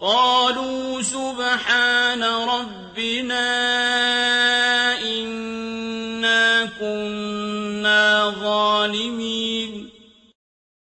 قَالُوا سُبْحَانَ رَبِّنَا إِنَّا كُنَّا ظَالِمِينَ.